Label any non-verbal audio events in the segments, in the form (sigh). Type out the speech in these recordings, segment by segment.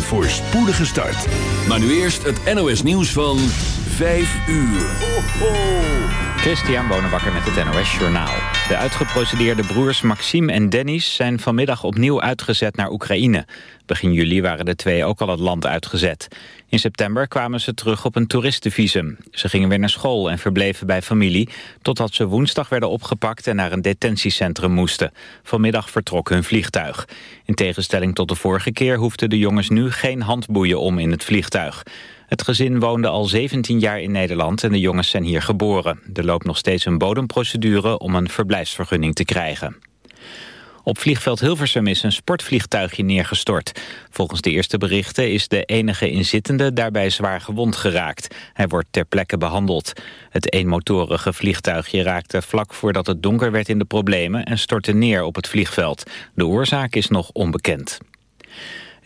Een voorspoedige start. Maar nu eerst het NOS nieuws van 5 uur. Ho. Christian Bonenbakker met het NOS Journaal. De uitgeprocedeerde broers Maxime en Dennis zijn vanmiddag opnieuw uitgezet naar Oekraïne. Begin juli waren de twee ook al het land uitgezet. In september kwamen ze terug op een toeristenvisum. Ze gingen weer naar school en verbleven bij familie... totdat ze woensdag werden opgepakt en naar een detentiecentrum moesten. Vanmiddag vertrok hun vliegtuig. In tegenstelling tot de vorige keer hoefden de jongens nu geen handboeien om in het vliegtuig. Het gezin woonde al 17 jaar in Nederland en de jongens zijn hier geboren. Er loopt nog steeds een bodemprocedure om een verblijfsvergunning te krijgen. Op vliegveld Hilversum is een sportvliegtuigje neergestort. Volgens de eerste berichten is de enige inzittende daarbij zwaar gewond geraakt. Hij wordt ter plekke behandeld. Het eenmotorige vliegtuigje raakte vlak voordat het donker werd in de problemen... en stortte neer op het vliegveld. De oorzaak is nog onbekend.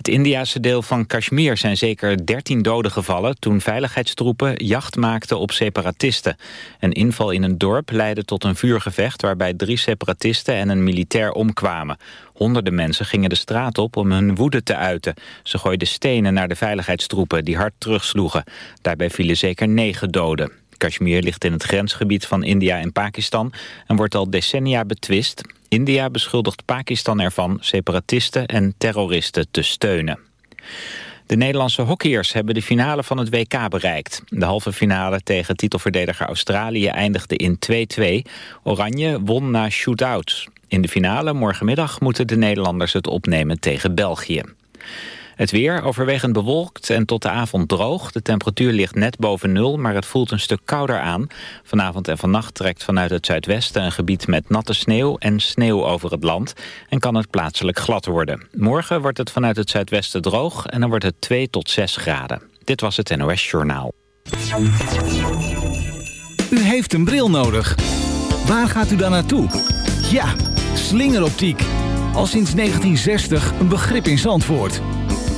Het Indiase deel van Kashmir zijn zeker 13 doden gevallen... toen veiligheidstroepen jacht maakten op separatisten. Een inval in een dorp leidde tot een vuurgevecht... waarbij drie separatisten en een militair omkwamen. Honderden mensen gingen de straat op om hun woede te uiten. Ze gooiden stenen naar de veiligheidstroepen die hard terugsloegen. Daarbij vielen zeker negen doden. Kashmir ligt in het grensgebied van India en Pakistan... en wordt al decennia betwist. India beschuldigt Pakistan ervan separatisten en terroristen te steunen. De Nederlandse hockeyers hebben de finale van het WK bereikt. De halve finale tegen titelverdediger Australië eindigde in 2-2. Oranje won na shootouts. In de finale morgenmiddag moeten de Nederlanders het opnemen tegen België. Het weer overwegend bewolkt en tot de avond droog. De temperatuur ligt net boven nul, maar het voelt een stuk kouder aan. Vanavond en vannacht trekt vanuit het zuidwesten een gebied met natte sneeuw en sneeuw over het land. En kan het plaatselijk glad worden. Morgen wordt het vanuit het zuidwesten droog en dan wordt het 2 tot 6 graden. Dit was het NOS Journaal. U heeft een bril nodig. Waar gaat u dan naartoe? Ja, slingeroptiek. Al sinds 1960 een begrip in Zandvoort.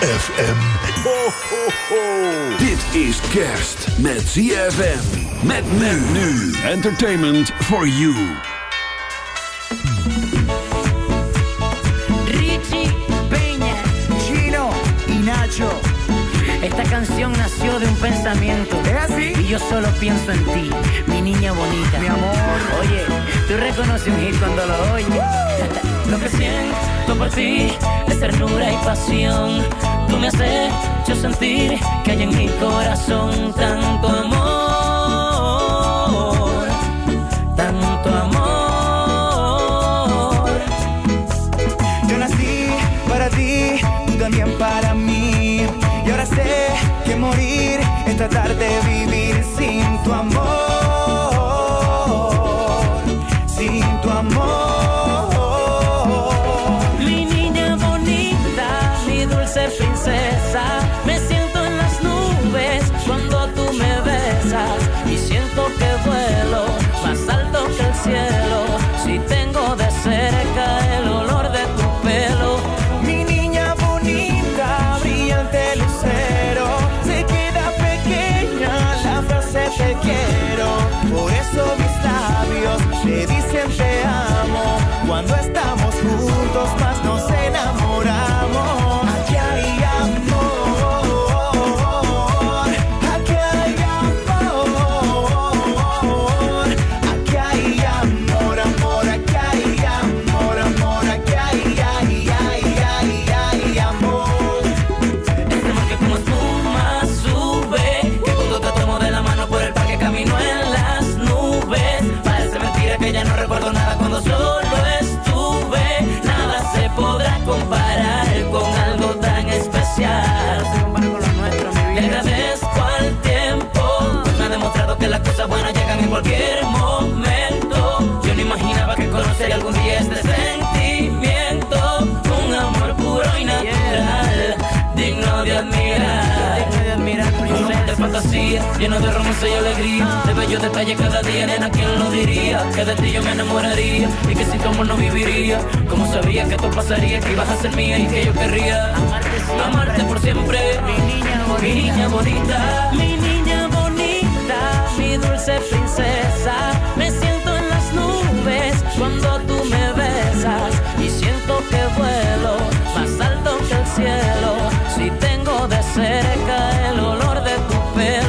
ZFM. Ho, ho, ho. Dit is kerst met ZFM. Met men nu. Entertainment for you. Richie Peña, Chino y Nacho. Esta canción nació de un pensamiento. ¿Es así? Y yo solo pienso en ti, mi niña bonita. Mi amor. Oye, tú reconoces un hit cuando lo oyes. Lo que siento por ti es ternura y pasión. Tú me has hecho sentir que hay en mi corazón tanto amor. Fantasía Lleno de romance y alegría. De bellos detalles cada día, nena, ¿quién lo diría? Que de ti yo me enamoraría. Y que sin tu amor no viviría Como sabía que esto pasaría Que ibas a ser mía y que yo querría Amarte por siempre. Mi niña bonita. Mi niña bonita. Mi niña bonita. Mi dulce princesa. Me siento en las nubes Cuando tú me besas. Y siento que vuelo Más alto que el cielo. Si tengo de cerca el olor de tu pelo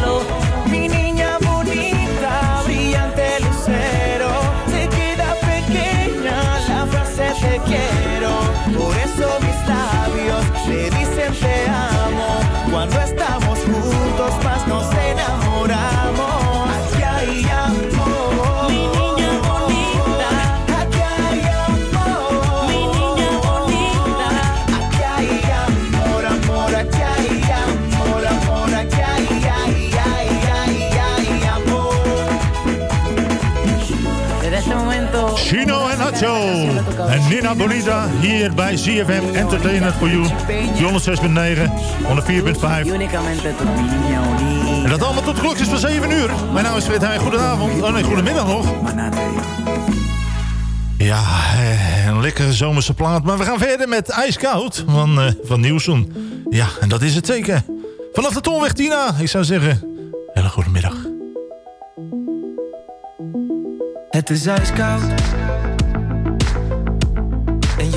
Cuando estamos juntos más nos enamoramos. Aquí hay amor. Mi niña bonita Aquí hay amor. Mi niña bonita Aquí hay amor, amor, aquí hay amor, amor, aquí hay, hay, hay, hay, hay amor. Desde este momento Chino en Nacho en Nina Bonita hier bij CFM Entertainment for You. 106.9, 104.5. Únicamente tu mi niña bonita En dat allemaal tot de klokjes van 7 uur. Mijn naam is Fred Heijn. Goedenavond. Oh nee, goedemiddag nog. Ja, eh, een lekkere zomerse plaat. Maar we gaan verder met IJskoud van, eh van Nielsen. Ja, en dat is het zeker. Vanaf de Tolweg Tina. Ik zou zeggen, hele goede middag. Het is ijskoud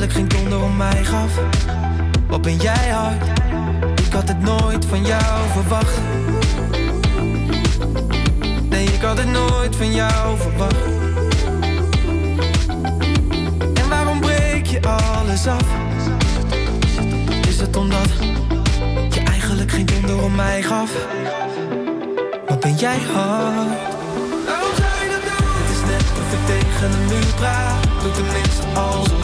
eigenlijk geen donder om mij gaf. Wat ben jij hard? Ik had het nooit van jou verwacht. Nee, ik had het nooit van jou verwacht. En waarom breek je alles af? Is het omdat je eigenlijk geen donder om mij gaf? Wat ben jij hard? Tegen een muur praat. Doe tenminste alsof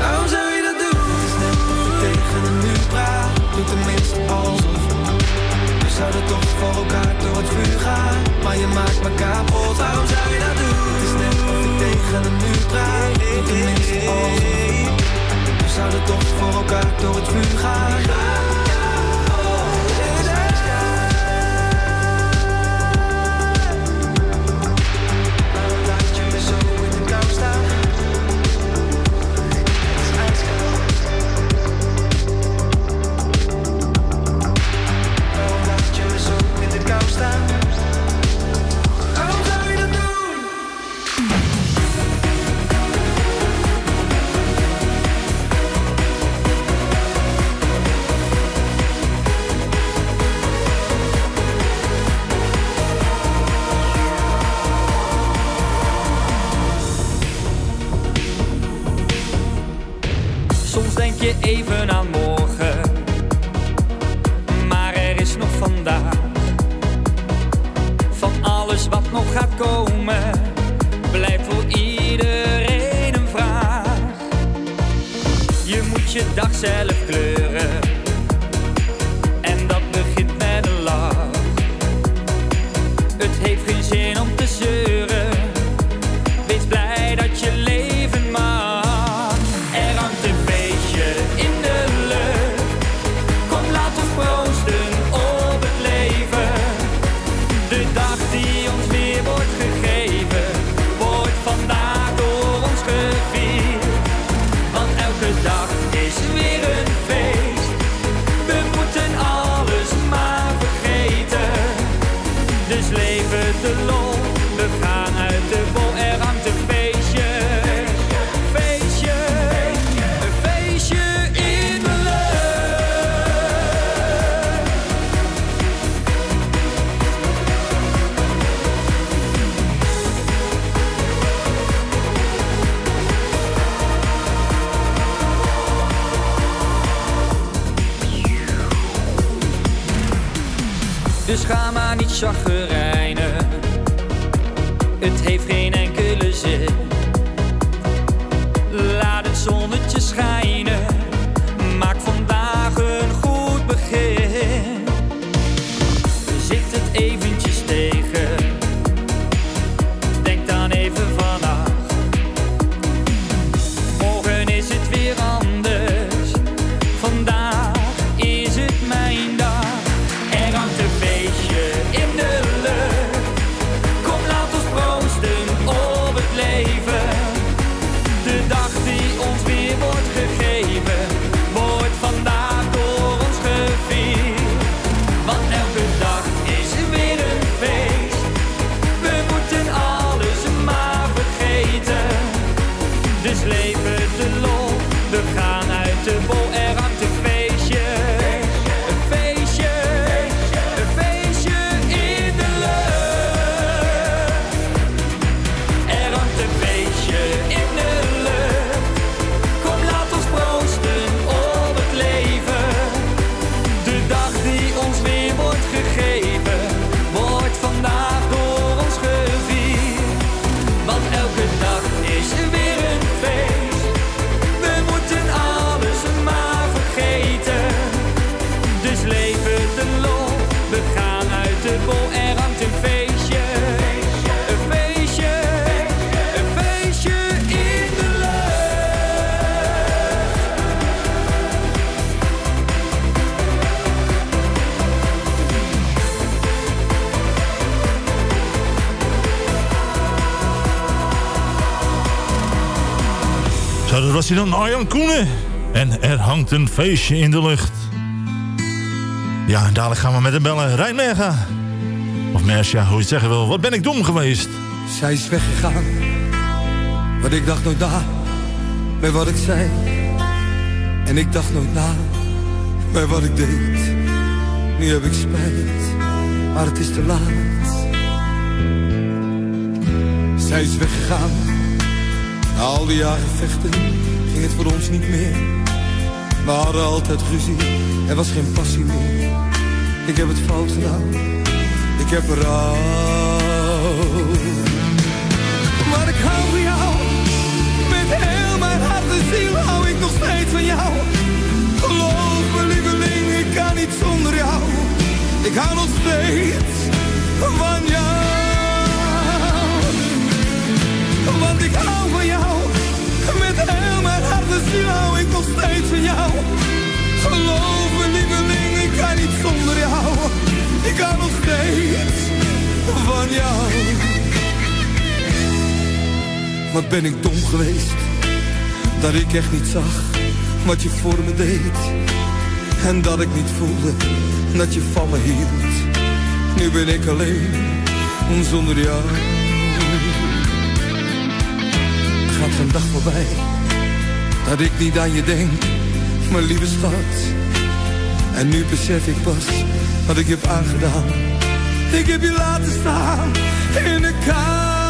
Waarom zou je dat doen? Het is net of tegen de muur praat. Doet tenminste alsof. We zouden toch voor elkaar door het vuur gaan. Maar je maakt me kapot. Waarom zou je dat doen? Het is net of tegen de muur praat. Doet tenminste alsof. We zouden toch voor elkaar door het vuur gaan. gaan. Dus ga maar niet chagrijnen. Het heeft geen dat was hij dan, Arjan Koenen. En er hangt een feestje in de lucht. Ja, en dadelijk gaan we met een bellen. Rijnmerga Of Mersja, hoe je het zeggen wil. Wat ben ik dom geweest? Zij is weggegaan. Wat ik dacht nooit na. Bij wat ik zei. En ik dacht nooit na. Bij wat ik deed. Nu heb ik spijt. Maar het is te laat. Zij is weggegaan al die jaren vechten ging het voor ons niet meer. We hadden altijd ruzie, er was geen passie meer. Ik heb het fout gedaan, ik heb rouw. Maar ik hou van jou, met heel mijn hart en ziel hou ik nog steeds van jou. Geloof me lieveling, ik kan niet zonder jou. Ik hou nog steeds van jou. Want ik hou van jou ziel hou ik nog steeds van jou. Geloof me lieveling, ik kan niet zonder jou. Ik hou nog steeds van jou. Wat ben ik dom geweest, dat ik echt niet zag wat je voor me deed. En dat ik niet voelde dat je van me hield. Nu ben ik alleen zonder jou. Gaat een dag voorbij dat ik niet aan je denk, mijn lieve schat. En nu besef ik pas wat ik heb aangedaan. Ik heb je laten staan in de kou.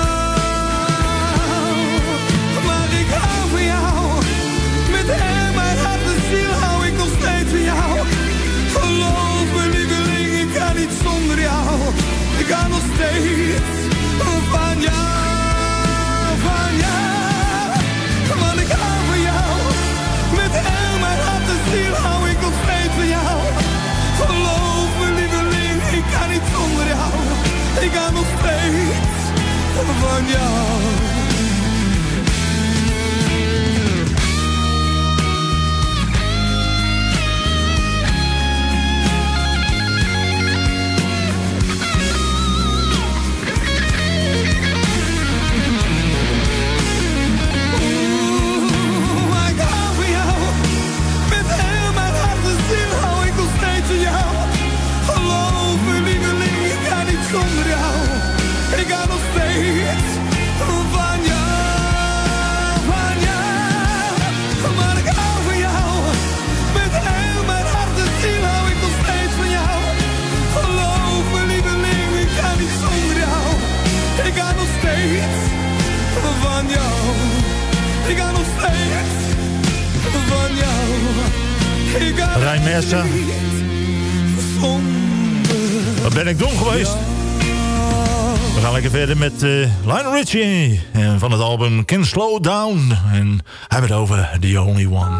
Met eh Lionel Richie. En van het album Can Slow Down. En hebben het over The Only One.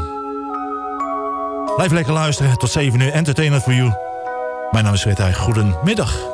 Blijf lekker luisteren. Tot 7 uur. Entertainment for you. Mijn naam is Heij. Goedemiddag.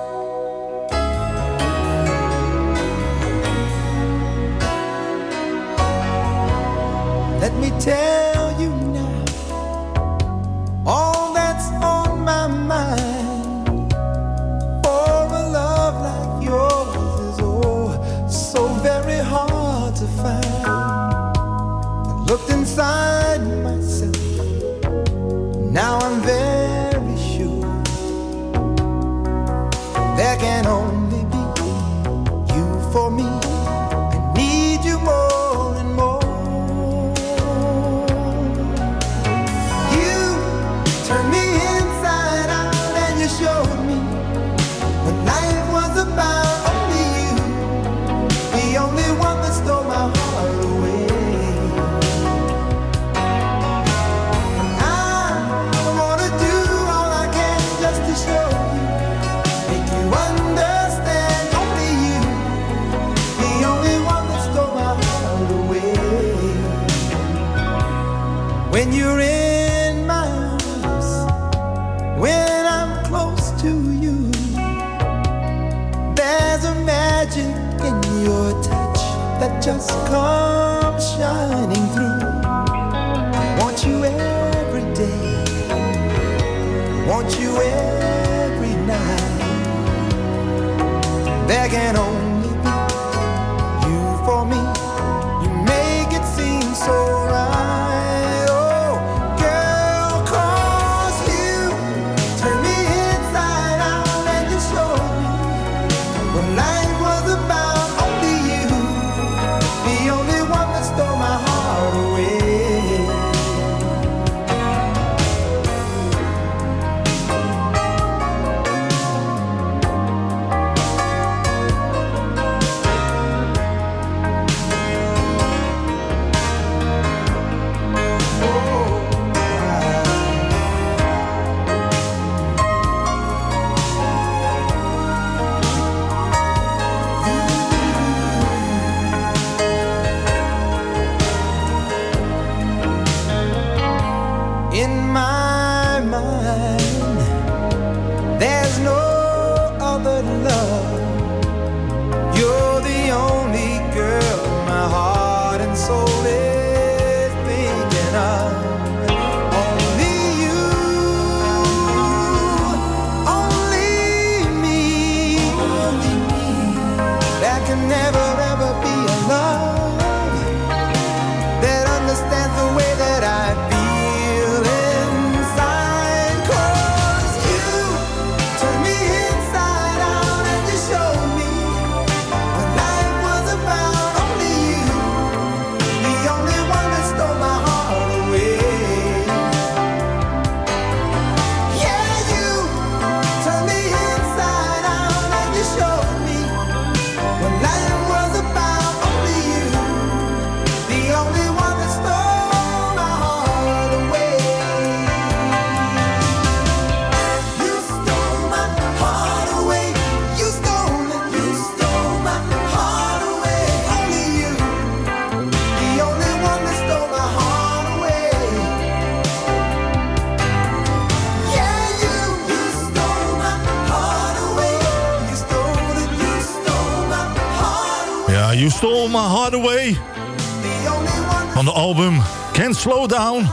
Slowdown.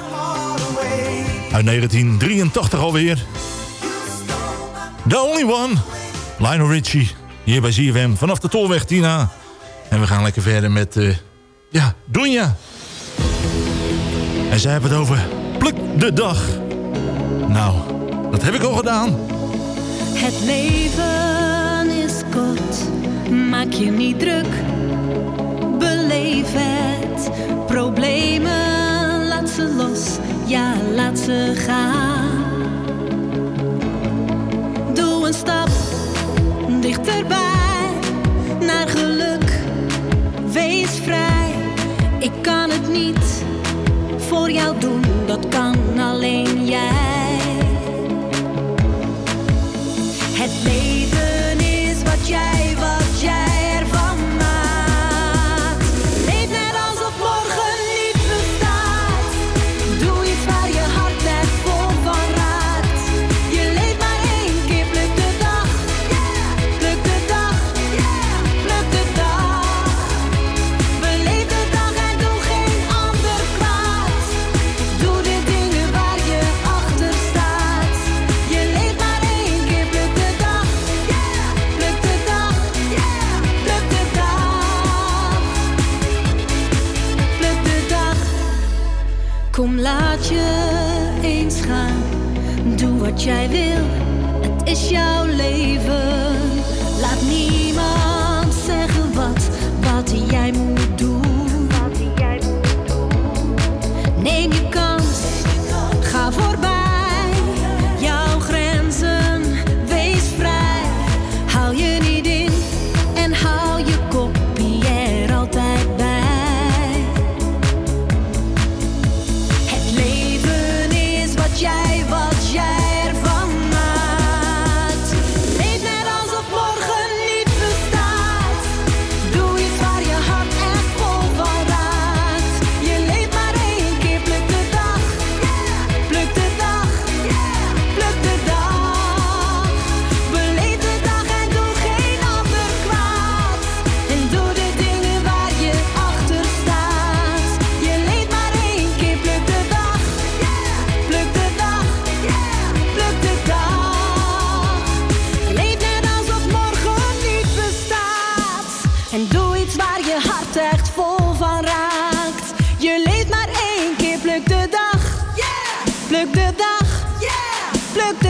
Uit 1983 alweer. The Only One. Lionel Richie. Hier bij ZFM. Vanaf de Tolweg, Tina. En we gaan lekker verder met... Eh, ja, Dunja. En zij hebben het over... Pluk de dag. Nou, dat heb ik al gedaan. Het leven is kort. Maak je niet druk. Beleef het probleem ze los, ja laat ze gaan. Doe een stap dichterbij naar geluk, wees vrij. Ik kan het niet voor jou doen, dat kan alleen jij.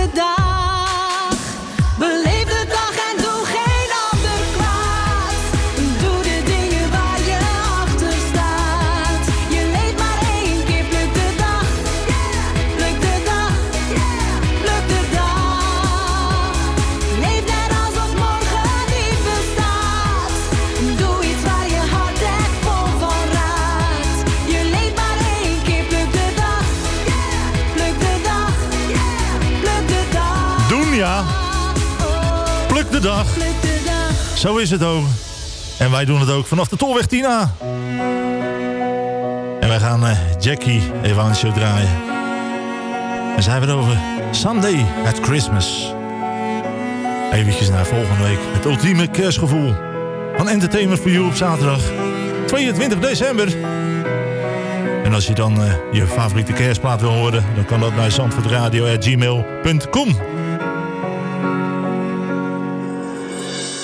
ожидать. Zo is het ook. En wij doen het ook vanaf de Tolweg Tina. En wij gaan uh, Jackie show draaien. En zijn we over Sunday at Christmas. Eventjes naar volgende week. Het ultieme kerstgevoel van Entertainment for You op zaterdag 22 december. En als je dan eh, je favoriete kerstplaat wil horen... dan kan dat naar zandvoortradio.gmail.com.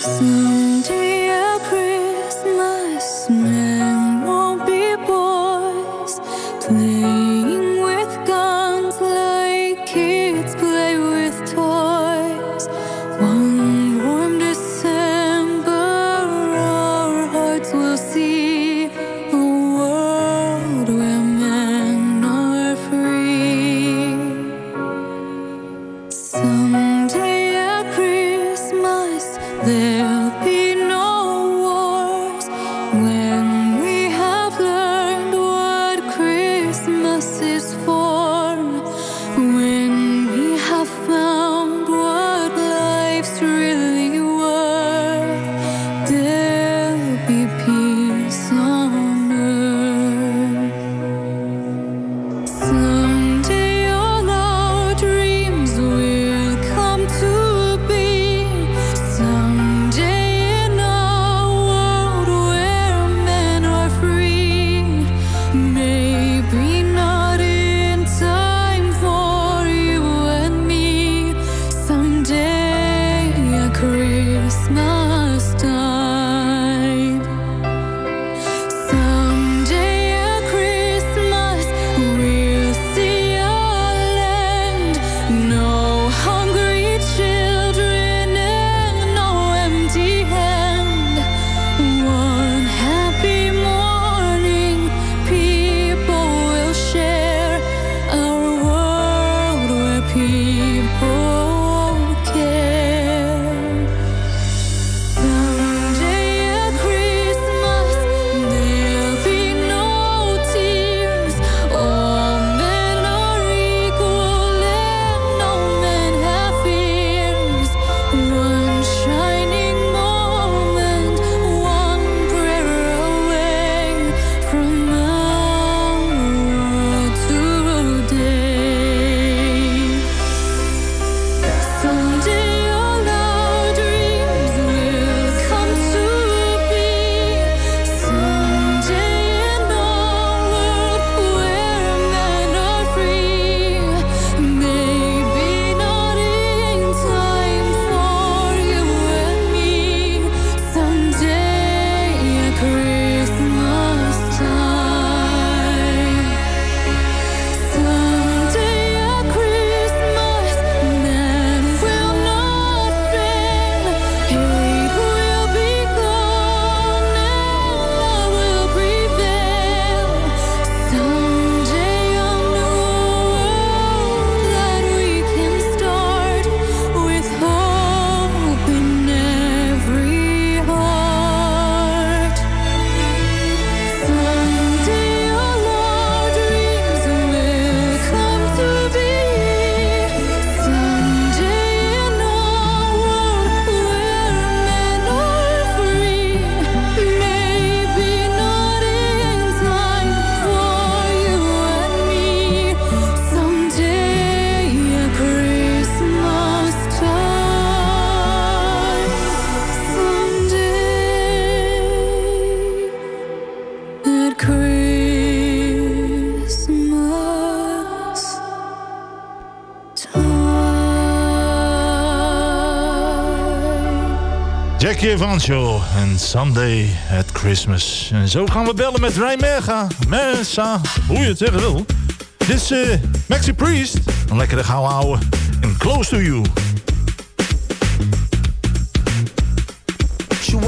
Someday Jackie Evancho en Sunday at Christmas. En zo gaan we bellen met Rijn. Mersa, hoe je het zeggen wil. Dit is eh, Maxi Priest. Een lekkere gauw houden. En Close to You.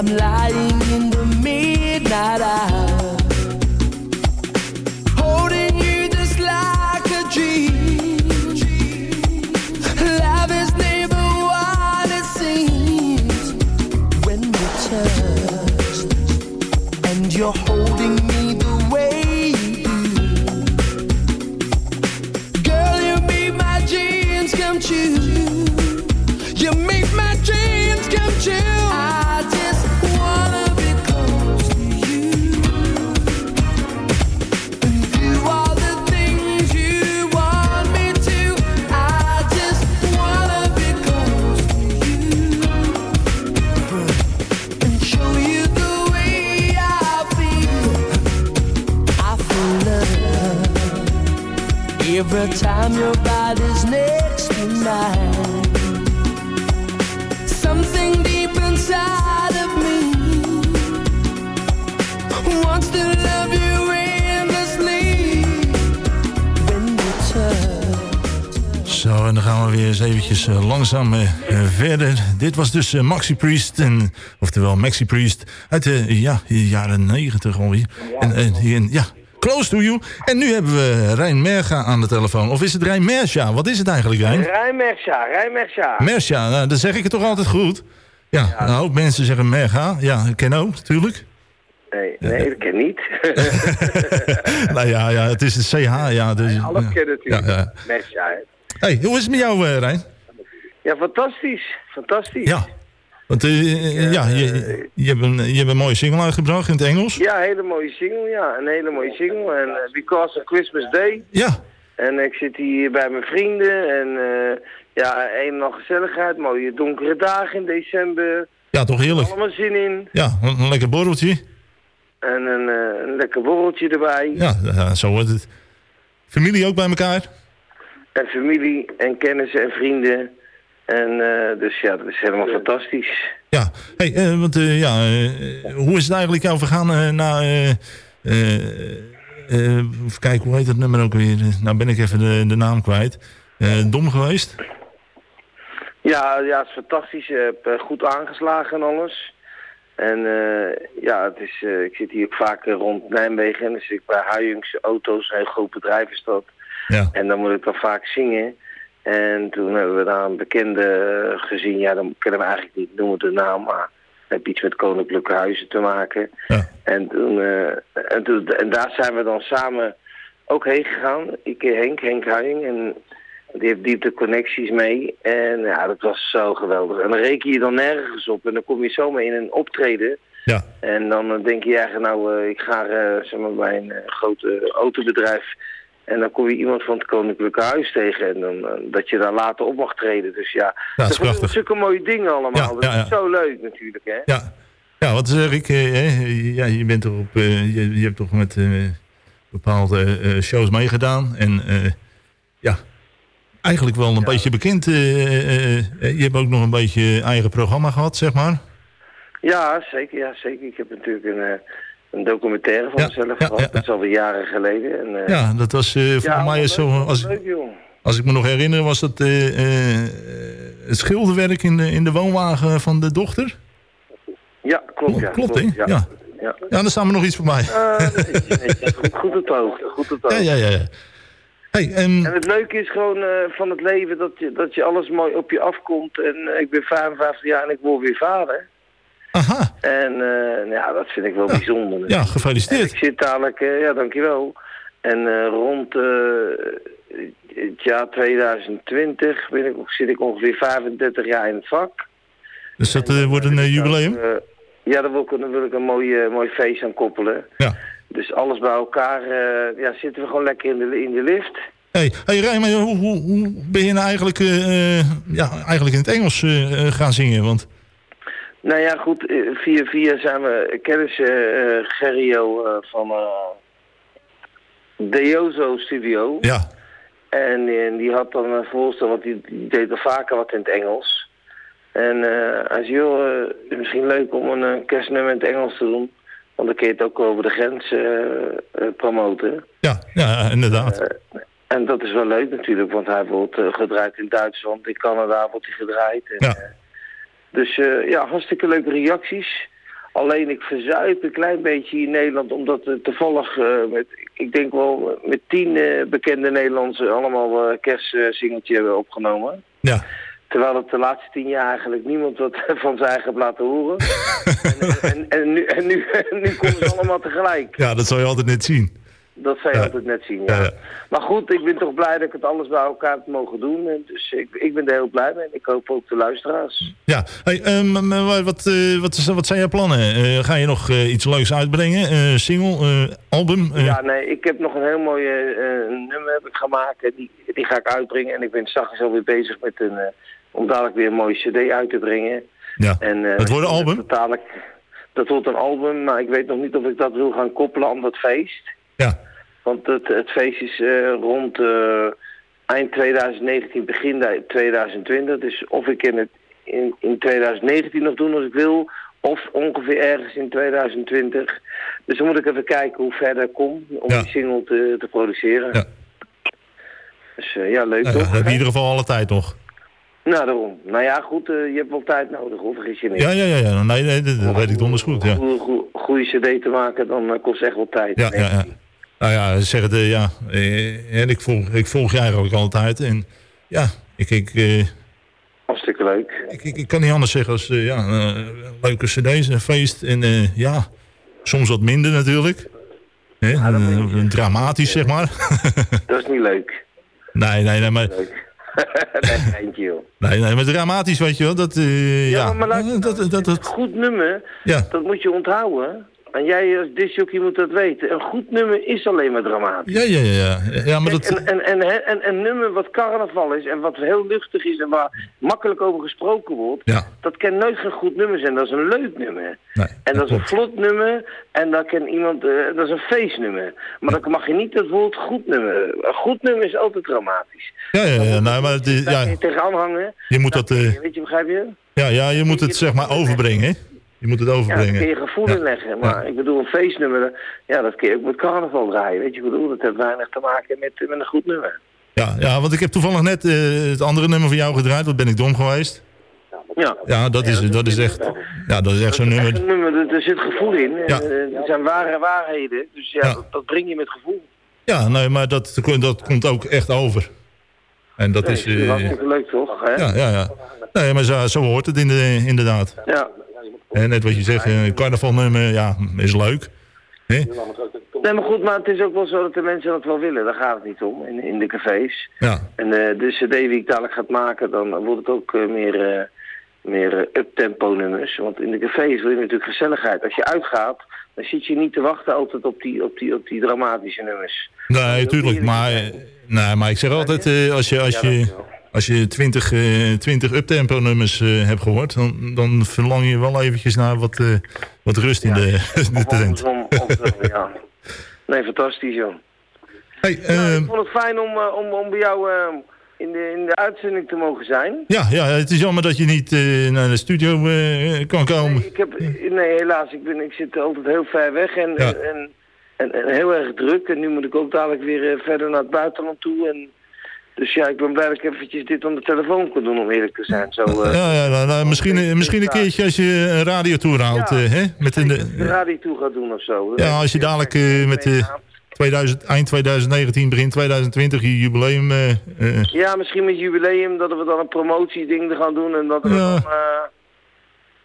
I'm lying Something deep inside of me to. Zo, en dan gaan we weer eens eventjes eh, langzaam eh, eh, verder. Dit was dus Maxi Priest, en, oftewel Maxi Priest, uit de ja, jaren negentig alweer. En, en, ja, Close to You. En nu hebben we Rijn Merga aan de telefoon. Of is het Rijn Mersja? Wat is het eigenlijk, Rijn? Rijmersja, Rijmersja. Mersja, nou, dan zeg ik het toch altijd goed? Ja, een hoop mensen zeggen Merga. Ja, ik ken ook, natuurlijk. Nee, nee, dat ken niet. (laughs) nou ja, ja, het is de CH, ja. Dus, Alles ja. kennen natuurlijk. Ja, ja. Mersja. Hey, hoe is het met jou, eh, Rijn? Ja, fantastisch. Fantastisch. Ja. Want eh, ja, je, je, hebt een, je hebt een mooie single uitgebracht in het Engels. Ja, een hele mooie single, ja. Een hele mooie single. En eh, Because of Christmas Day. Ja. En ik zit hier bij mijn vrienden. En eh, ja, een en al gezelligheid. Mooie donkere dagen in december. Ja, toch heerlijk. Allemaal zin in. Ja, een, een lekker borreltje. En een, eh, een lekker borreltje erbij. Ja, ja, zo wordt het. Familie ook bij elkaar. En familie en kennissen en vrienden. En eh, dus ja, dat is helemaal fantastisch. Ja, hey, eh, want eh, ja, eh, hoe is het eigenlijk jou vergaan eh, na... even kijken, hoe heet het nummer ook weer? Nou ben ik even de, de naam kwijt. Eh, dom geweest? Ja, ja, het is fantastisch. Je hebt goed aangeslagen en alles. En eh, ja, het is, eh, ik zit hier ook vaak rond Nijmegen. En dan zit ik bij Huyings Auto's, een heel groot bedrijf is dat. Ja. En dan moet ik dan vaak zingen. En toen hebben we daar een bekende gezien. Ja, dan kennen we eigenlijk niet noemen de naam, maar heeft iets met koninklijke huizen te maken. En, toen, eh, en, toen, en daar zijn we dan samen ook heen gegaan. Ik, Henk, Henk Huying. En die heeft diepe connecties mee. En ja, dat was zo geweldig. En dan reken je dan nergens op. En dan kom je zomaar in een optreden. Ja. En dan eh, denk je eigenlijk, nou, eh, ik ga zeg maar, bij een grote autobedrijf. En dan kom je iemand van het Koninklijke Huis tegen. En dan, eh, dat je daar later op mag treden. Dus ja, dat is zijn zulke mooie dingen allemaal. dat ja, ja. is zo leuk natuurlijk, hè. Ja. Ja, wat zeg ik? eh, hè, ja, je bent toch op, eh, je, je hebt toch met eh, bepaalde eh, shows meegedaan. En eh, ja, eigenlijk wel een beetje bekend. eh, eh, eh, je hebt ook nog een beetje eigen programma gehad, zeg maar. Ja, zeker. Ja, zeker. Ik heb natuurlijk een, eh, een documentaire van mezelf gehad. Dat is alweer jaren geleden. En, eh, Ja, dat was eh ja, mij zo. Als, leuk, joh. als ik me nog herinner, was dat eh, het schilderwerk in de, in de woonwagen van de dochter. Ja, klopt. Ja, Klopt, hè? Ja. Ja. Dan staan we nog iets voor mij. Goed, goed op de hoogte. Goed op de Ja, ja, ja. ja. Hey, en, En het leuke is gewoon van het leven dat je, dat je alles mooi op je afkomt. En ik ben 55 jaar en ik word weer vader. Aha. En eh, ja, dat vind ik wel bijzonder. Ja, gefeliciteerd. En ik zit dadelijk, eh, ja, dankjewel. En eh, rond het jaar 2020 ben ik, zit ik ongeveer 35 jaar in het vak. Dus dat wordt een jubileum? Ja, daar wil ik, daar wil ik een mooi, mooi feest aan koppelen. Ja. Dus alles bij elkaar, ja, zitten we gewoon lekker in de, in de lift. Hey, hey Rijn, hoe, hoe, hoe ben je nou eigenlijk, ja, eigenlijk in het Engels gaan zingen? Want Nou ja, goed, eh, via via zijn we kennissen eh Gerrio eh, van eh Deozo Studio. Ja. En, eh, die had dan een voorstel, want die, die deed al vaker wat in het Engels. En eh hij zei, joh, is misschien leuk om een kerstnummer in het Engels te doen. Want dan kun je het ook over de grens promoten. ja, ja, inderdaad. En dat is wel leuk natuurlijk, want hij wordt gedraaid in Duitsland, in Canada wordt hij gedraaid. En, Ja. Eh, dus eh, ja, hartstikke leuke reacties. Alleen ik verzuip een klein beetje in Nederland, omdat we toevallig eh, met, ik denk wel met tien eh, bekende Nederlandse allemaal eh kerstsingeltje hebben opgenomen. Ja. Terwijl het de laatste tien jaar eigenlijk niemand wat (laughs) van zijn eigen heeft laten horen. (laughs) en, en, en, nu, en nu, nu komen ze allemaal tegelijk. ja, dat zal je altijd net zien. Dat zou je altijd net zien, ja. Maar goed, ik ben toch blij dat ik het alles bij elkaar heb mogen doen. En dus ik, ik ben er heel blij mee. En ik hoop ook de luisteraars. Ja, hey, ehm, wat, eh, wat, zijn jouw plannen? Eh, ga je nog eh, iets leuks uitbrengen? Single, album? Ja, nee, ik heb nog een heel mooi nummer heb ik gemaakt. Die, die ga ik uitbrengen. En ik ben straks alweer bezig met een... om dadelijk weer een mooie cd uit te brengen. Ja. En, Het wordt een album? Dadelijk, dat wordt een album, maar ik weet nog niet of ik dat wil gaan koppelen aan dat feest. Ja. Want het, het feest is eh, rond eh, eind 2019, begin 2020. Dus of ik in, het, in, in 2019 nog doen als ik wil, of ongeveer ergens in 2020. Dus dan moet ik even kijken hoe ver ik kom om die single te, te produceren. Ja. Dus eh, ja, leuk nou toch? heb je in ieder geval alle tijd nog. Nou, daarom. Nou ja, goed, je hebt wel tijd nodig, hoor. Vergis je niet. Ja, ja, ja. ja. Nee, nee, dat, weet ik donders goed. Ja, goeie, goeie cd te maken, dan eh, kost echt wel tijd. ja, ja. ja. Nou ja, zeg het, ja. eh, en ik volg, ik volg je eigenlijk altijd. En ja, ik, ik, eh, Hartstikke leuk. ik, ik, ik kan niet anders zeggen als eh, ja, leuke cd's, een feest. En ja, soms wat minder natuurlijk. Hè, dramatisch, zeg maar. (laughs) Dat is niet leuk. nee, nee, nee, maar, (laughs) nee, nee, nee, maar dramatisch, weet je wel. Dat, ja, maar luister, dat, dat, dat, goed nummer, Ja. dat moet je onthouden. En jij als disjockey moet dat weten. Een goed nummer is alleen maar dramatisch. ja, ja, ja, ja. Maar Kijk, dat... en, en, en, en, en een nummer wat carnaval is en wat heel luchtig is en waar makkelijk over gesproken wordt, Ja. dat kan nooit geen goed nummer zijn. Dat is een leuk nummer. en dat is een vlot nummer en dat kan iemand, eh, dat is een feestnummer. Maar dan mag je niet het woord goed nummer. Een goed nummer is altijd dramatisch. Ja, ja, ja, nou, maar het is- ja, je tegenaan hangen. je moet dat, eh, Weet je, begrijp je? ja, ja, je moet het zeg maar overbrengen, hè? Je moet het Ja, daar kun overbrengen. je gevoel in leggen. Maar ik bedoel, een feestnummer, ja, dat kun je ook met carnaval draaien. Weet je, ik bedoel, dat heeft weinig te maken met, met een goed nummer. Ja, ja, want ik heb toevallig net eh, het andere nummer van jou gedraaid. Wat ben ik dom geweest? Ja. Ja, dat is, dat is echt, ja, dat is echt zo'n nummer. Er, zit gevoel in. Ja. Eh, Er zijn ware waarheden. Dus ja, Dat, dat breng je met gevoel. Ja, nee, maar dat, dat komt ook echt over. En dat Nee, is... dat hartstikke leuk, toch? Hè? ja, ja, ja. Nee, maar zo, zo hoort het in de, inderdaad. Ja. En net wat je zegt, een carnavalnummer, ja, is leuk. Hè? Nee, maar goed, maar het is ook wel zo dat de mensen dat wel willen. Daar gaat het niet om, in, in de cafés. Ja. En eh, de cd die ik dadelijk ga maken, dan wordt het ook eh, meer, eh, meer up-tempo nummers. Want in de cafés wil je natuurlijk gezelligheid. Als je uitgaat, dan zit je niet te wachten altijd op die, op die, op die dramatische nummers. Nee, tuurlijk, maar, eh, nee, maar ik zeg altijd, eh, als je, als je, als je 20, eh 20 uptempo nummers eh, hebt gehoord, dan, dan verlang je wel eventjes naar wat, eh, wat rust in de, (laughs) de tent. Ja. Nee, fantastisch, joh. Hey, Nou, eh, ik vond het fijn om, om, om bij jou in, de, in de uitzending te mogen zijn. ja, ja, het is jammer dat je niet naar de studio kan komen. Ik heb, nee, helaas, ik, ben, ik zit altijd heel ver weg en, Ja. en, en, en heel erg druk. En nu moet ik ook dadelijk weer verder naar het buitenland toe. En, dus ja, ik ben blij dat ik eventjes dit aan de telefoon kon doen, om eerlijk te zijn. Zo, eh, Ja, ja nou, nou, misschien, eh, misschien een keertje als je een radiotour houdt, eh, hè? Met een, de radio toe gaat doen of zo. ja, als je dadelijk eh, met eh, 2000, eind 2019, begin 2020 je jubileum... eh, eh, Ja, misschien met jubileum, dat we dan een promotieding gaan doen. En dat we dan... eh,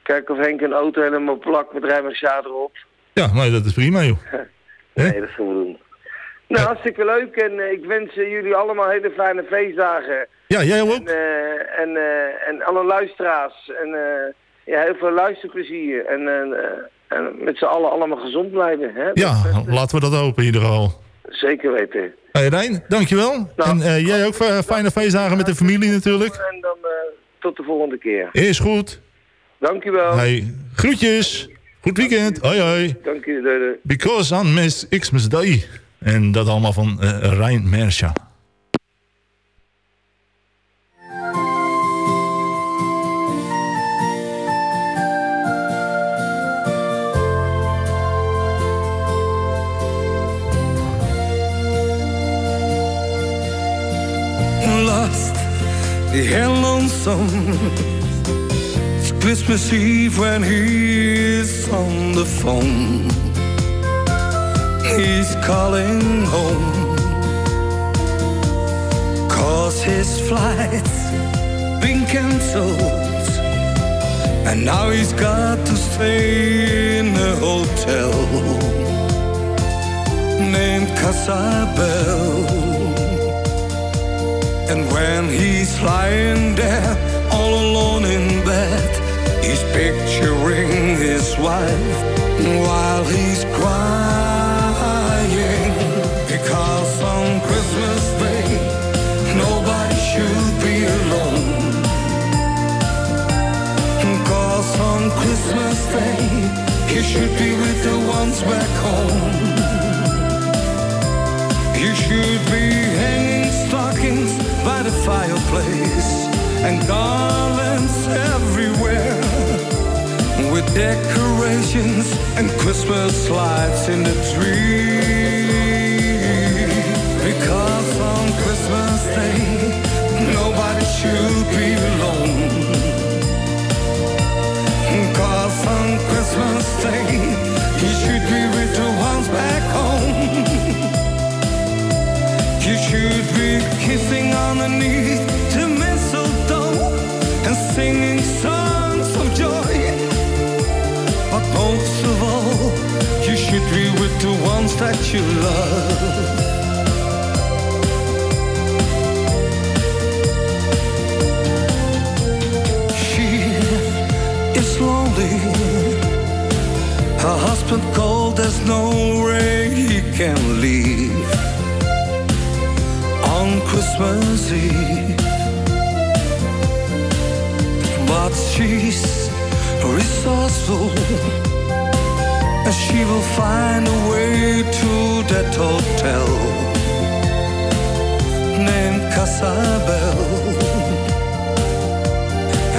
Kijk of Henk een auto helemaal plakt met rijmachade erop. Ja, nee, dat is prima, joh. (laughs) Nee, dat zullen we doen. Nou, hartstikke leuk en eh, ik wens eh, jullie allemaal hele fijne feestdagen. Ja, jij ook. En, eh, en, en alle luisteraars. En ja, heel veel luisterplezier. En, en met z'n allen allemaal gezond blijven. Hè? Ja, laten we dat hopen in ieder geval. Zeker weten. Hey Rijn, dankjewel. en eh, jij ook fijne feestdagen met de familie natuurlijk. En dan tot de volgende keer. Is goed. Dankjewel. Hey, groetjes. Goed weekend. Hoi hoi. Dank je, doei, doei. Because on Miss Xmas Day. En dat allemaal van eh Rijn Mersja. lost and lonesome. It's Christmas Eve when he's on the phone. He's calling home. Cause his flight's been cancelled. And now he's got to stay in a hotel named Casabel. And when he's lying there all alone in bed, he's picturing his wife while he's crying. Because on Christmas Day, nobody should be alone. Cause on Christmas Day, he should be with the ones back home. You should be hanging stockings by the fireplace and garlands everywhere with decorations and Christmas lights in the tree. Because on Christmas Day, nobody should be alone. Cause on Christmas Day, you should be with the ones back home. You should be kissing underneath the mistletoe and singing songs of joy. But most of all, you should be with the ones that you love. There's no way he can leave on Christmas Eve. But she's resourceful, and she will find a way to that hotel named Casabel.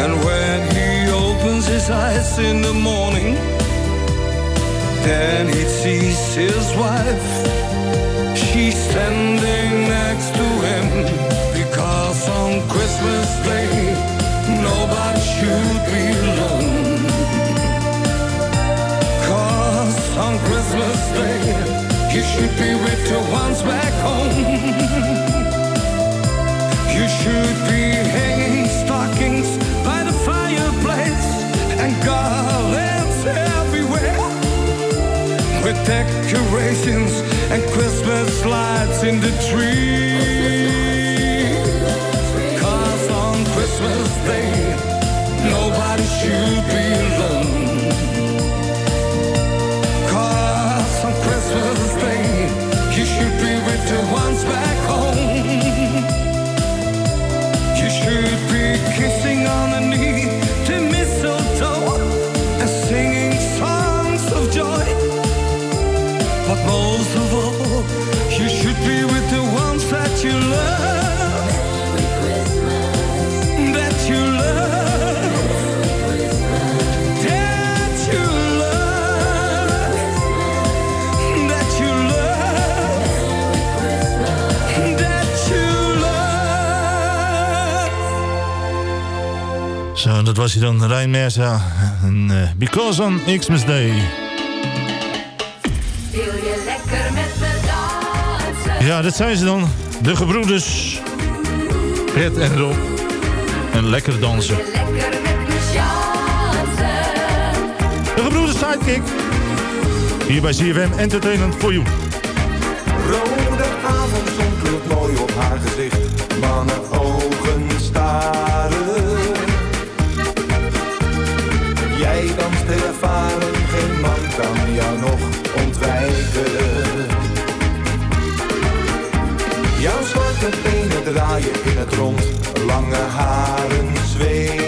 And when he opens his eyes in the morning, then he sees his wife She's standing next to him because on Christmas Day nobody should be alone. Cause on Christmas Day you should be with your ones back home. You should be hanging stockings by the fireplace and with decorations and Christmas lights in the tree. Dat was hij dan, Rijn Mersa. En, eh, Because on Xmas Day. Wil je lekker met me dansen? Ja, dat zijn ze dan. De gebroeders. Fred en Rob. En lekker dansen. Lekker met me. De gebroeders Sidekick. Hier bij CFM Entertainment for You. Rode avondzon kleurt mooi op haar gezicht. Mannen ogen staren. Jij danst heel ervaren, geen man kan jou nog ontwijken. Jouw slanke benen draaien in het rond, lange haren zweven.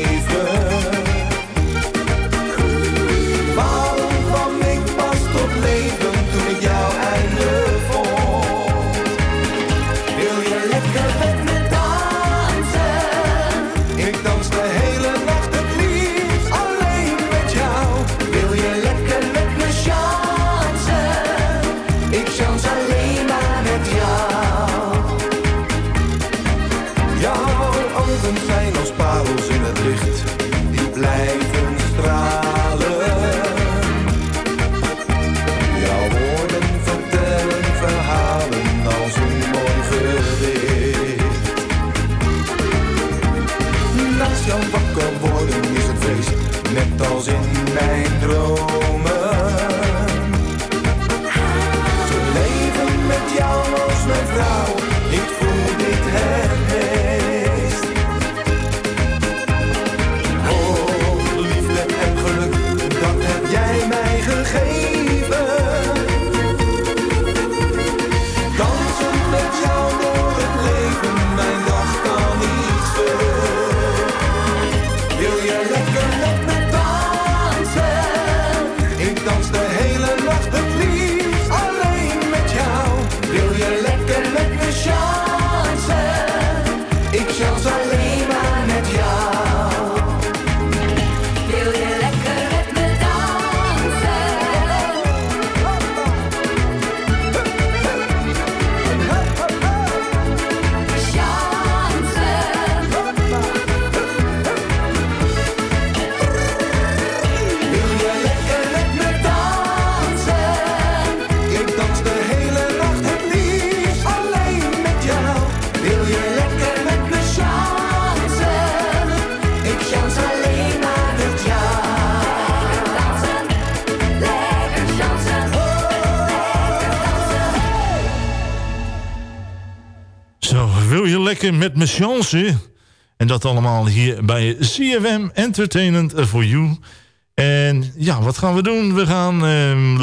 Met me chansen? En dat allemaal hier bij CFM Entertainment for You. En ja, wat gaan we doen? We gaan, ehm,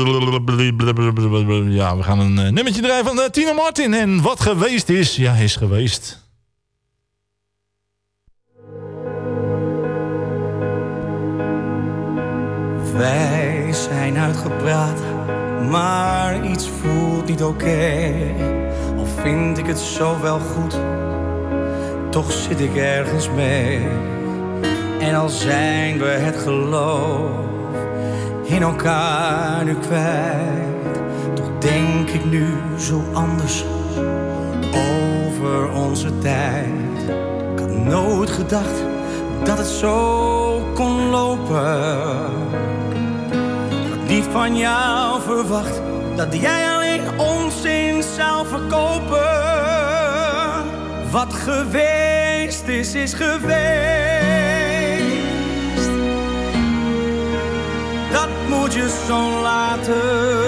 ja, we gaan een eh, nummertje draaien van uh, Tina Martin. En wat geweest is, ja, is geweest. Wij zijn uitgepraat, maar iets voelt niet oké. Al vind ik het zo wel goed, toch zit ik ergens mee. En al zijn we het geloof in elkaar nu kwijt, toch denk ik nu zo anders over onze tijd. Ik had nooit gedacht dat het zo kon lopen. Ik had niet van jou verwacht dat jij alleen onzin zou verkopen. Wat geweest is, is geweest. Dat moet je zo laten.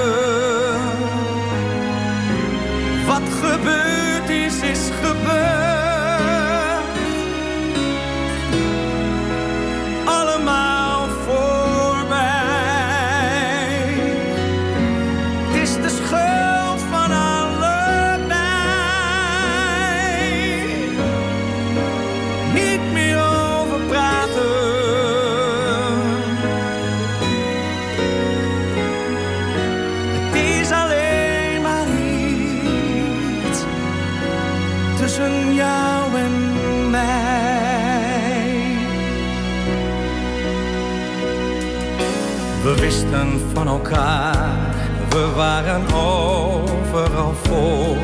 We waren overal voor.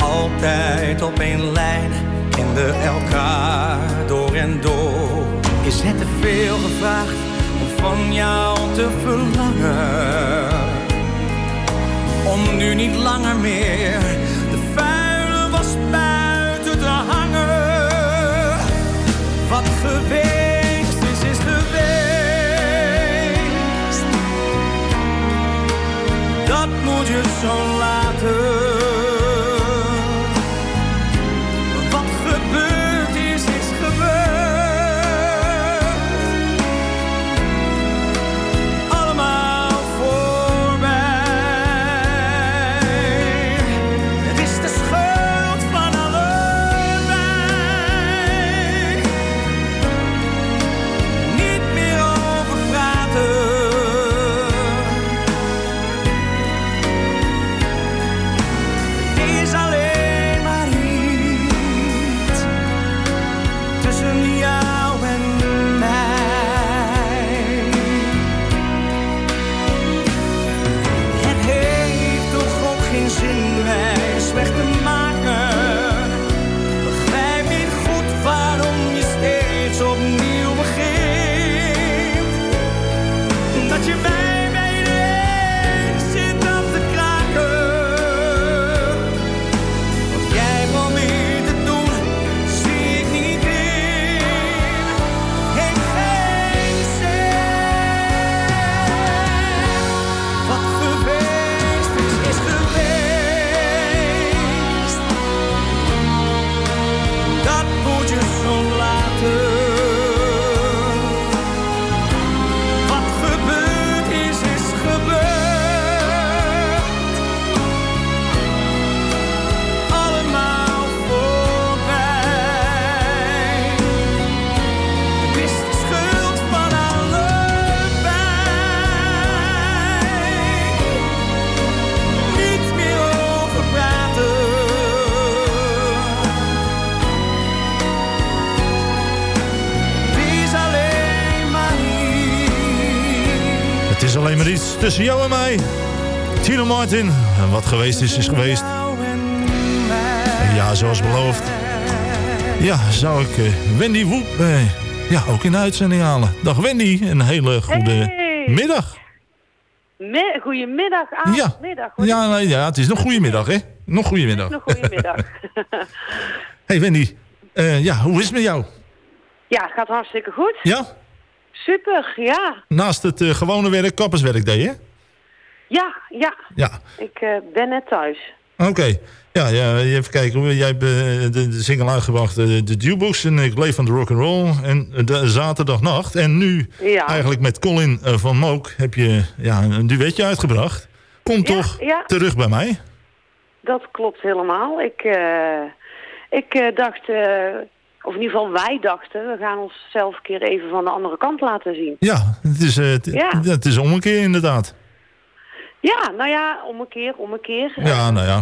Altijd op één lijn, kenden elkaar door en door. Is het te veel gevraagd om van jou te verlangen? Om nu niet langer meer de vuile was buiten te hangen. Wat geweest. so loud. Tussen en alleen maar iets tussen jou en mij. Tino Martin. En wat geweest is, is geweest. En ja, zoals beloofd. Ja, zou ik eh, Wendy Woep eh, ja, ook in de uitzending halen. Dag Wendy, een hele goede Hey. middag. Me goedemiddag, avond, middag. Ja, nee, ja, het is nog goedemiddag, hè? Nog goedemiddag. Nog goedemiddag. (laughs) hey Wendy, eh, ja, hoe is het met jou? ja, het gaat hartstikke goed. Ja? Super, ja. Naast het eh, gewone werk, kapperswerk deed je? Ja, ja. Ja. Ik eh, ben net thuis. Oké. Ja, ja, even kijken. hoor. Jij hebt eh, de, de single uitgebracht, de Dewbooks. En ik leef van de rock and roll. En de zaterdagnacht. En nu Ja. eigenlijk met Colin van Mook heb je ja, een duetje uitgebracht. Kom toch ja. terug bij mij. Dat klopt helemaal. Ik, ik dacht, of in ieder geval wij dachten, we gaan onszelf een keer even van de andere kant laten zien. Ja, het is, eh, het, Ja. het is ommekeer inderdaad. Ja, nou ja, om een keer, om een keer. Ja, nou ja.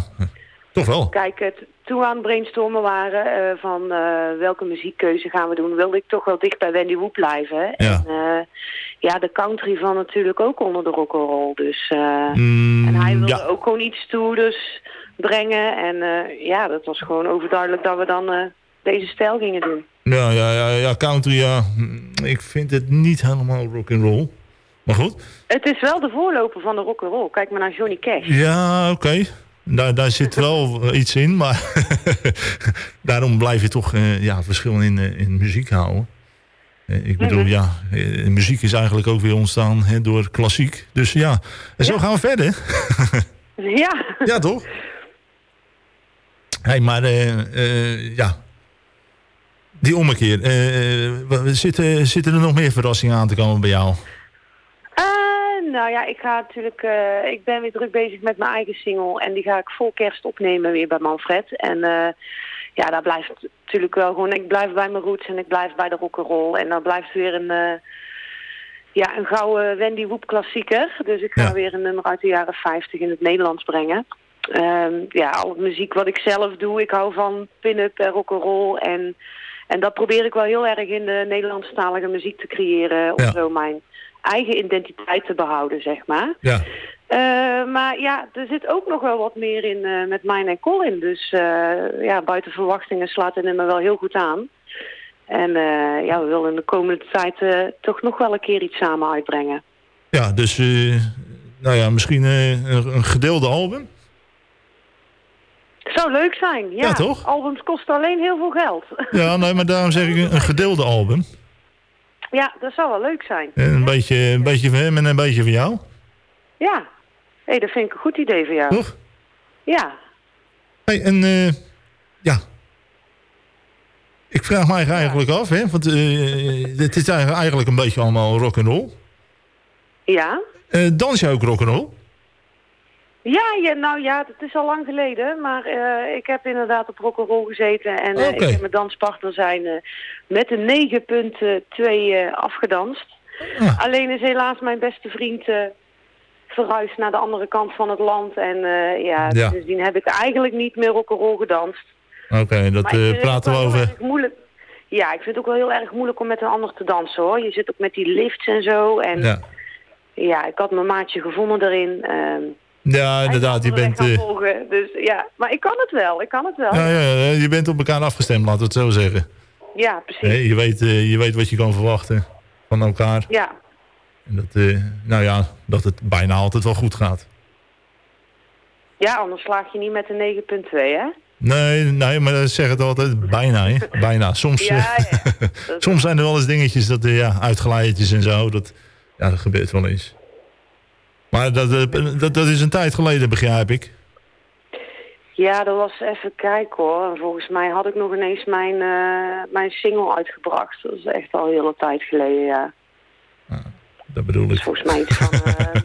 Toch wel. Kijk, het, toen we aan het brainstormen waren eh, van eh, welke muziekkeuze gaan we doen, wilde ik toch wel dicht bij Wendy Woep blijven. hè. Ja. En ja, de country van natuurlijk ook onder de rock'n'roll. Dus, Mm, en hij wilde ja. ook gewoon iets toe dus brengen. En ja, dat was gewoon overduidelijk dat we dan deze stijl gingen doen. Ja, ja, ja, ja, country, ja. Ik vind het niet helemaal rock and roll. Maar goed. Het is wel de voorloper van de rock'n'roll. Kijk maar naar Johnny Cash. Ja, oké. Daar, daar zit wel eh, iets in, maar (laughs) daarom blijf je toch eh, ja, verschil in, eh, in muziek houden. Ik bedoel, ja, muziek is eigenlijk ook weer ontstaan hè, door klassiek. Dus ja, en zo gaan we verder. Ja. (laughs) Ja, toch? hey, maar ja, die ommekeer. wa- zitten, zitten er nog meer verrassingen aan te komen bij jou? Eh, nou ja, ik ga natuurlijk, ik ben weer druk bezig met mijn eigen single en die ga ik vol kerst opnemen weer bij Manfred. En ja, daar blijft natuurlijk wel gewoon, ik blijf bij mijn roots en ik blijf bij de rock'n'roll en dan blijft weer een, ja, een gouden Wendy Woep klassieker. Dus ik ga Ja. weer een nummer uit de jaren 50 in het Nederlands brengen. Ehm, ja, al het muziek wat ik zelf doe, ik hou van pin-up en rock'n'roll en en dat probeer ik wel heel erg in de Nederlandstalige muziek te creëren. Om Ja. zo mijn eigen identiteit te behouden, zeg maar. Ja. Eh, maar ja, er zit ook nog wel wat meer in eh, met Mine en Colin. Dus eh, ja, buiten verwachtingen slaat het nummer wel heel goed aan. En ja, we willen in de komende tijd toch nog wel een keer iets samen uitbrengen. Ja, dus nou ja, misschien een, een gedeelde album. Het zou leuk zijn, ja. Ja, toch? Albums kosten alleen heel veel geld. Ja, nee, maar daarom zeg ik een, een gedeelde album. ja, dat zou wel leuk zijn. Een, beetje, een beetje van hem en een beetje van jou. Ja, hey, dat vind ik een goed idee van jou. Toch? Ja. Hey, en eh, ja. Ik vraag mij eigenlijk af, hè, want eh, het is eigenlijk eigenlijk een beetje allemaal rock'n'roll. Ja? Eh dans jij ook rock'n'roll? Ja, ja, nou ja, het is al lang geleden, maar eh, ik heb inderdaad op rock'n'roll gezeten en eh, ik heb mijn danspartner zijn eh, met een 9.2 eh, afgedanst. Alleen is helaas mijn beste vriend verhuisd naar de andere kant van het land en ja, Ja. sindsdien heb ik eigenlijk niet meer rock'n'roll gedanst. Oké, dat praten we over. Moeilijk. Ja, ik vind het ook wel heel erg moeilijk om met een ander te dansen hoor. Je zit ook met die lifts en zo en Ja, ja, ik had mijn maatje gevonden erin. ehm, ja inderdaad, je de bent, eh, volgen. Dus ja, maar ik kan het wel, ik kan het wel. ja, ja, ja, je bent op elkaar afgestemd, laten we het zo zeggen. Ja, precies. Hè, je, weet, eh, je weet wat je kan verwachten van elkaar. Ja, En dat, eh, nou ja, dat het bijna altijd wel goed gaat. ja, anders slaag je niet met een 9.2, hè? Nee, nee, maar dat zeg het altijd bijna, hè? Bijna. Soms, Ja, eh, (laughs) soms zijn er wel eens dingetjes, dat, ja, uitgeleidjes en zo. Dat, ja, dat gebeurt wel eens. Maar dat, eh, dat, dat is een tijd geleden, begrijp ik. Ja, dat was even kijken hoor. En volgens mij had ik nog ineens mijn, eh, mijn single uitgebracht. Dat is echt al een hele tijd geleden, ja. Dat bedoel ik. Volgens mij iets van (laughs) eh,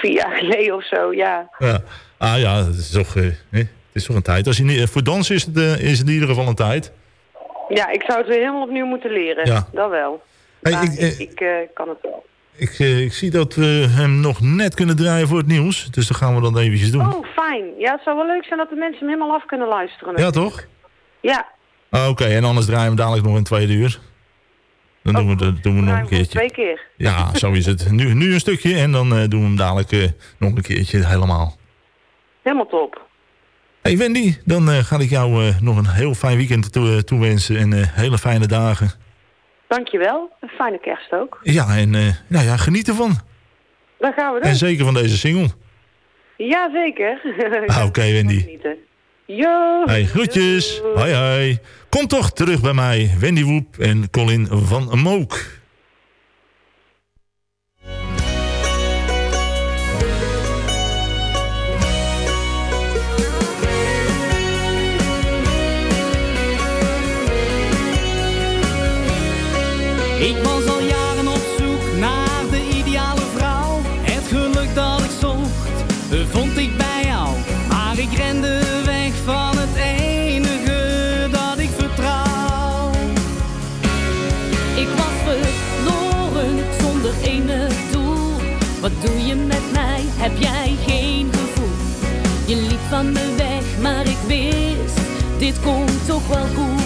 vier jaar geleden of zo, ja. Ja. Ah ja, het is toch, eh, het is toch een tijd. Als je niet, voor dansen is het, is het in ieder geval een tijd. Ja, ik zou het weer helemaal opnieuw moeten leren. Ja. Dat wel. Hey, ik, ik, ik, kan het wel. Ik, eh, ik zie dat we hem nog net kunnen draaien voor het nieuws. Dus dat gaan we dan eventjes doen. Oh, fijn. Ja, het zou wel leuk zijn dat de mensen hem helemaal af kunnen luisteren. ja, toch? Ja, Ah, Oké, en anders draaien we hem dadelijk nog in tweede uur. Dan doen we, dat doen we nog een keertje. twee keer. Ja, zo is het. Nu, nu een stukje en dan eh, doen we hem dadelijk eh, nog een keertje helemaal. Helemaal top. Hey Wendy, dan ga ik jou nog een heel fijn weekend toe, toewensen en hele fijne dagen. Dankjewel. Een fijne kerst ook. Ja, en eh, nou ja, geniet ervan. Dat gaan we doen. En zeker van deze single. Ja, zeker. (laughs) Ah, Oké Wendy. Genieten. Yo. Hey, groetjes. Hoi hoi. Kom toch terug bij mij, Wendy Woep en Colin van Mook. Dit komt toch wel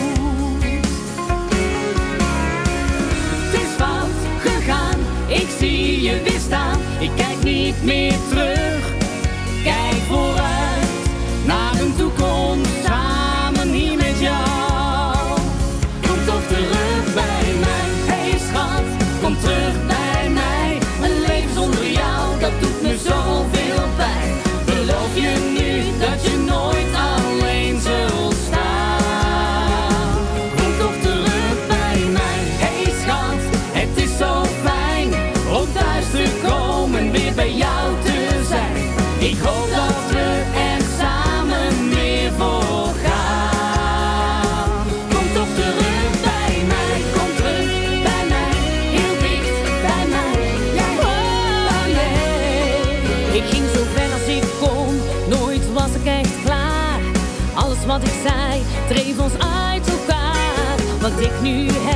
ik nu heb,